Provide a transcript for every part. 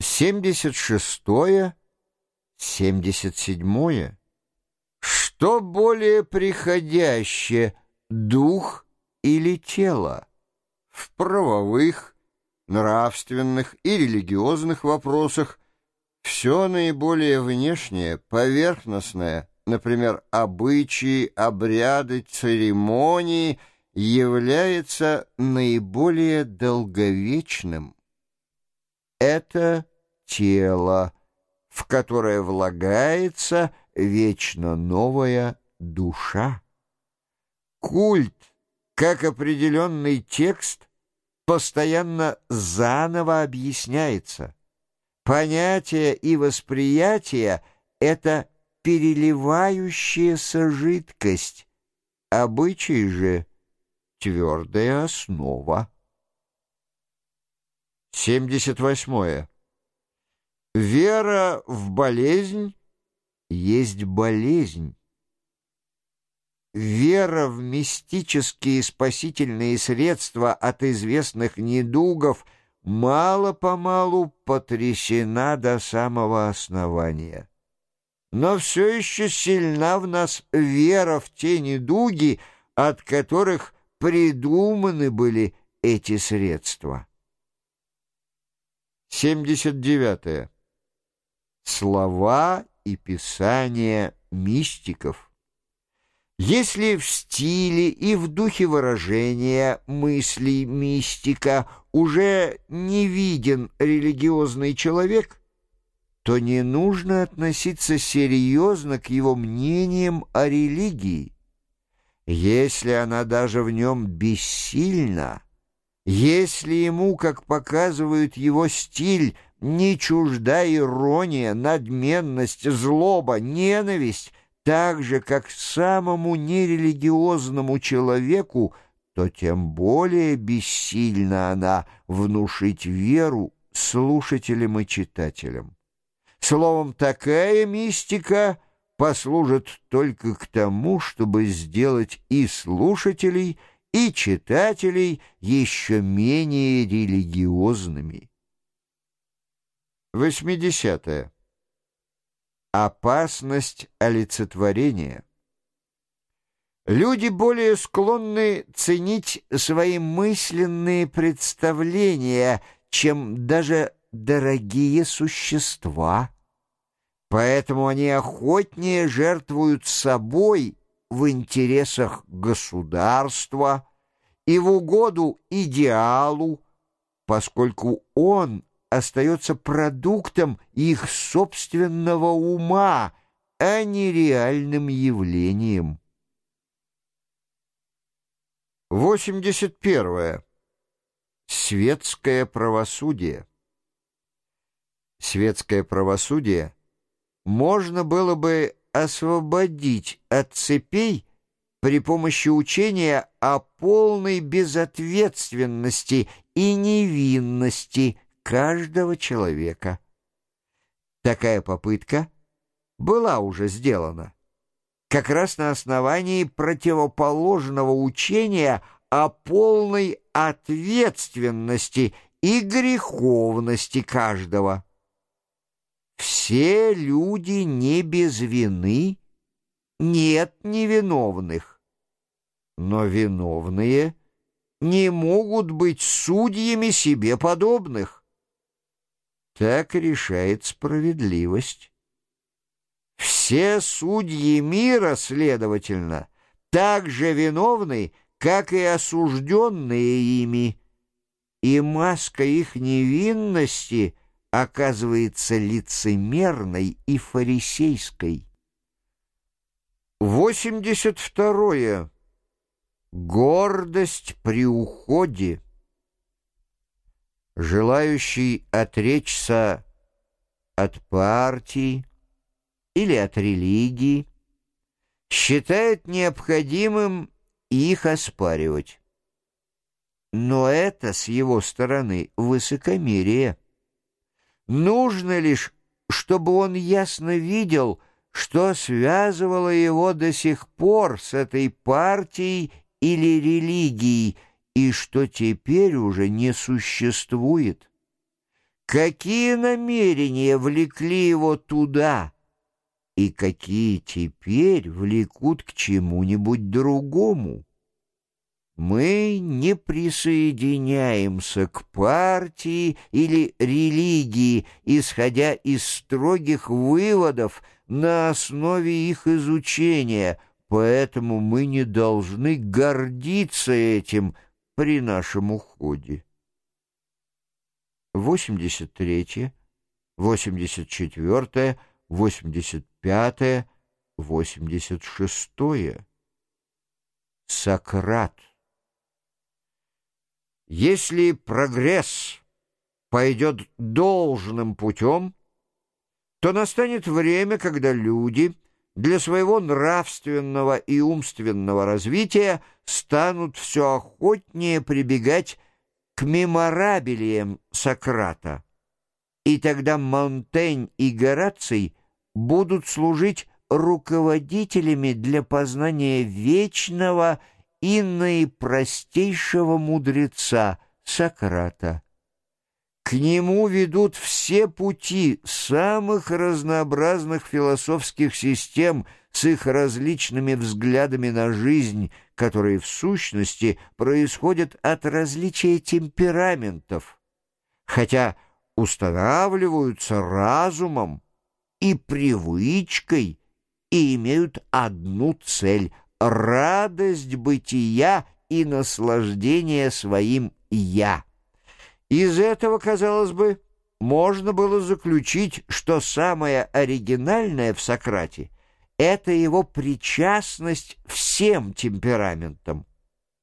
Семьдесят шестое, семьдесят седьмое. Что более приходящее, дух или тело? В правовых, нравственных и религиозных вопросах все наиболее внешнее, поверхностное, например, обычаи, обряды, церемонии, является наиболее долговечным. Это тело, в которое влагается вечно новая душа. Культ, как определенный текст, постоянно заново объясняется. Понятие и восприятие — это переливающаяся жидкость, обычай же — твердая основа. 78. Вера в болезнь есть болезнь. Вера в мистические спасительные средства от известных недугов мало-помалу потрясена до самого основания. Но все еще сильна в нас вера в те недуги, от которых придуманы были эти средства. 79. Слова и писания мистиков. Если в стиле и в духе выражения мыслей мистика уже не виден религиозный человек, то не нужно относиться серьезно к его мнениям о религии. Если она даже в нем бессильна, если ему, как показывает его стиль, не чужда ирония, надменность, злоба, ненависть, так же, как самому нерелигиозному человеку, то тем более бессильна она внушить веру слушателям и читателям. Словом, такая мистика послужит только к тому, чтобы сделать и слушателей, и читателей еще менее религиозными. 80. Опасность олицетворения. Люди более склонны ценить свои мысленные представления, чем даже дорогие существа. Поэтому они охотнее жертвуют собой в интересах государства и в угоду идеалу, поскольку он остается продуктом их собственного ума, а не реальным явлением. 81. Светское правосудие. Светское правосудие можно было бы освободить от цепей при помощи учения о полной безответственности и невинности каждого человека. Такая попытка была уже сделана как раз на основании противоположного учения о полной ответственности и греховности каждого. Все люди не без вины, нет невиновных, но виновные не могут быть судьями себе подобных. Так решает справедливость. Все судьи мира, следовательно, так же виновны, как и осужденные ими, и маска их невинности оказывается лицемерной и фарисейской. 82. Гордость при уходе. Желающий отречься от партии или от религии считает необходимым их оспаривать. Но это с его стороны высокомерие. Нужно лишь, чтобы он ясно видел, что связывало его до сих пор с этой партией или религией, и что теперь уже не существует. какие намерения влекли его туда и какие теперь влекут к чему-нибудь другому. Мы не присоединяемся к партии или религии, исходя из строгих выводов на основе их изучения, поэтому мы не должны гордиться этим при нашем уходе. 83, 84, 85, 86. Сократ. Если прогресс пойдет должным путем, то настанет время, когда люди для своего нравственного и умственного развития станут все охотнее прибегать к меморабелиям Сократа. И тогда Монтень и Гораций будут служить руководителями для познания вечного и наипростейшего мудреца Сократа. К нему ведут все пути самых разнообразных философских систем с их различными взглядами на жизнь, которые в сущности происходят от различия темпераментов, хотя устанавливаются разумом и привычкой и имеют одну цель — радость бытия и наслаждение своим «я». Из этого, казалось бы, можно было заключить, что самое оригинальное в Сократе — это его причастность всем темпераментам.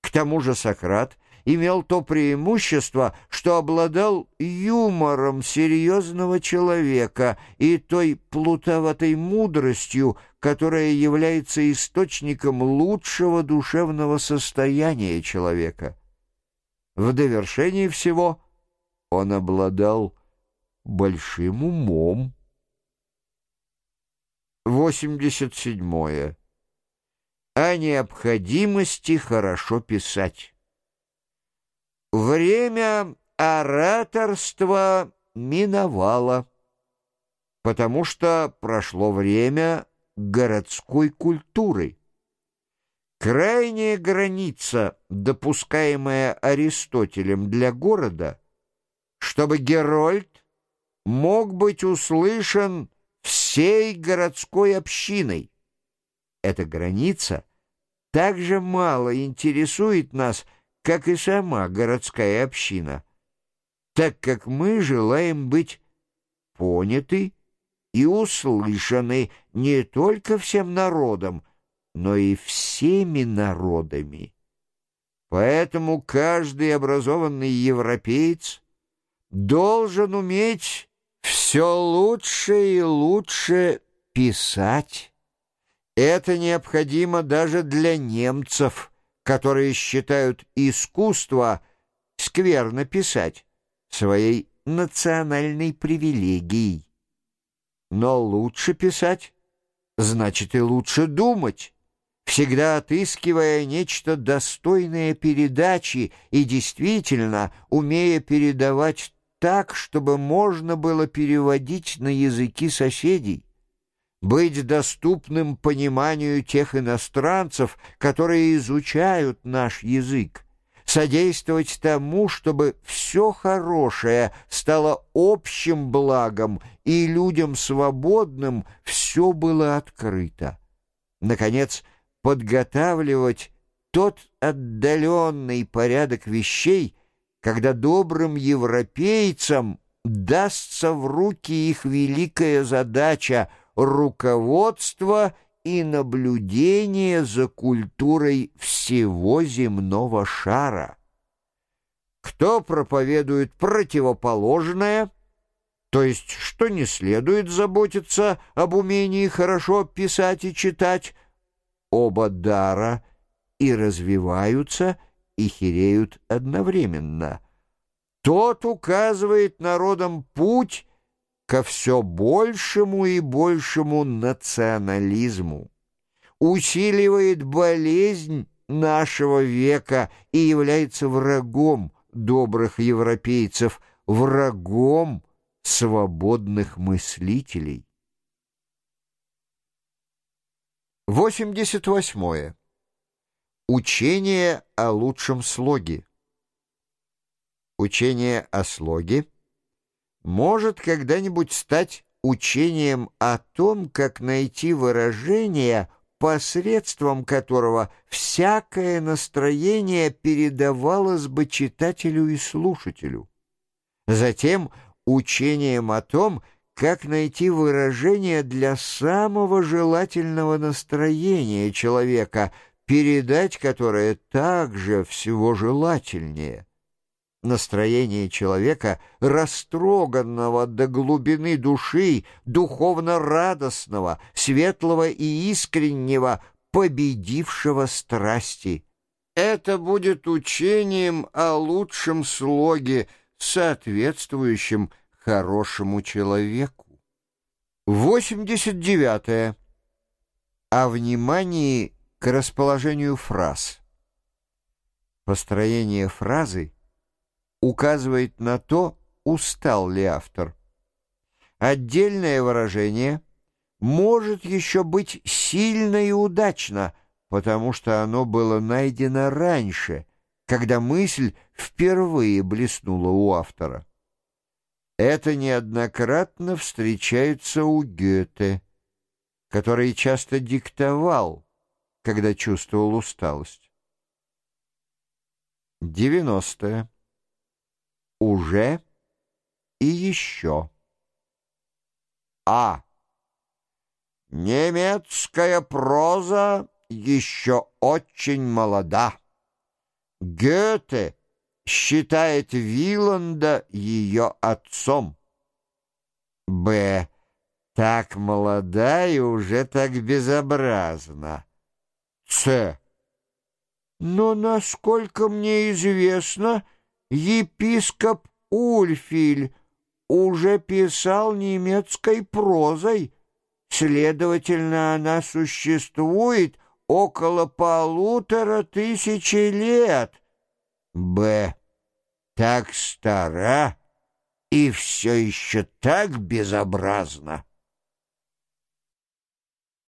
К тому же Сократ имел то преимущество, что обладал юмором серьезного человека и той плутоватой мудростью, которая является источником лучшего душевного состояния человека. В довершении всего он обладал большим умом. 87. О необходимости хорошо писать. Время ораторства миновало, потому что прошло время городской культуры. Крайняя граница, допускаемая Аристотелем для города, чтобы Герольд мог быть услышан всей городской общиной. Эта граница также мало интересует нас, как и сама городская община, так как мы желаем быть поняты и услышаны не только всем народом, но и всеми народами. Поэтому каждый образованный европеец должен уметь все лучше и лучше писать. Это необходимо даже для немцев – которые считают искусство скверно писать своей национальной привилегией. Но лучше писать значит и лучше думать, всегда отыскивая нечто достойное передачи и действительно умея передавать так, чтобы можно было переводить на языки соседей быть доступным пониманию тех иностранцев, которые изучают наш язык, содействовать тому, чтобы все хорошее стало общим благом и людям свободным все было открыто. Наконец, подготавливать тот отдаленный порядок вещей, когда добрым европейцам дастся в руки их великая задача — руководство и наблюдение за культурой всего земного шара. Кто проповедует противоположное, то есть что не следует заботиться об умении хорошо писать и читать, оба дара и развиваются, и хереют одновременно. Тот указывает народам путь, ко все большему и большему национализму, усиливает болезнь нашего века и является врагом добрых европейцев, врагом свободных мыслителей. 88. Учение о лучшем слоге. Учение о слоге может когда-нибудь стать учением о том, как найти выражение, посредством которого всякое настроение передавалось бы читателю и слушателю. Затем учением о том, как найти выражение для самого желательного настроения человека, передать которое также всего желательнее. Настроение человека, растроганного до глубины души, духовно радостного, светлого и искреннего, победившего страсти. Это будет учением о лучшем слоге, соответствующем хорошему человеку. 89. -е. О внимании к расположению фраз. Построение фразы указывает на то, устал ли автор. Отдельное выражение может еще быть сильно и удачно, потому что оно было найдено раньше, когда мысль впервые блеснула у автора. Это неоднократно встречается у Гёте, который часто диктовал, когда чувствовал усталость. 90. Уже и еще. А. Немецкая проза еще очень молода. Гёте считает Виланда ее отцом. Б. Так молода и уже так безобразна. С. Но, насколько мне известно, епископ Ульфиль уже писал немецкой прозой. Следовательно, она существует около полутора тысячи лет. Б. Так стара и все еще так безобразна.